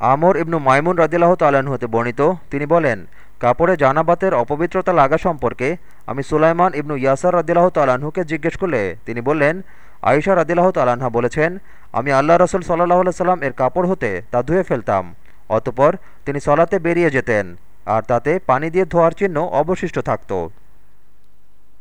আমর ইবনু মাইমুন রদিল্লাহ তাল্লাহ্ন হতে বর্ণিত। তিনি বলেন, কাপড়ে জানাবাতের অপবিত্রতা লাগা সম্পর্কে আমি সুলাইমান ইবনু ইয়াসার রদিল্লাহ তালাহুকে জিজ্ঞেস করলে তিনি বললেন, আয়েশা রদিল্লাহ তালাহা বলেছেন, আমি আল্লাহ রসুল সাল্লাহ সাল্লাম এর কাপড় হতে তা ধুয়ে ফেলতাম। অতপর তিনি সলাতে বেরিয়ে যেতেন, আর তাতে পানি দিয়ে ধোয়ার চিহ্ন অবশিষ্ট থাকত।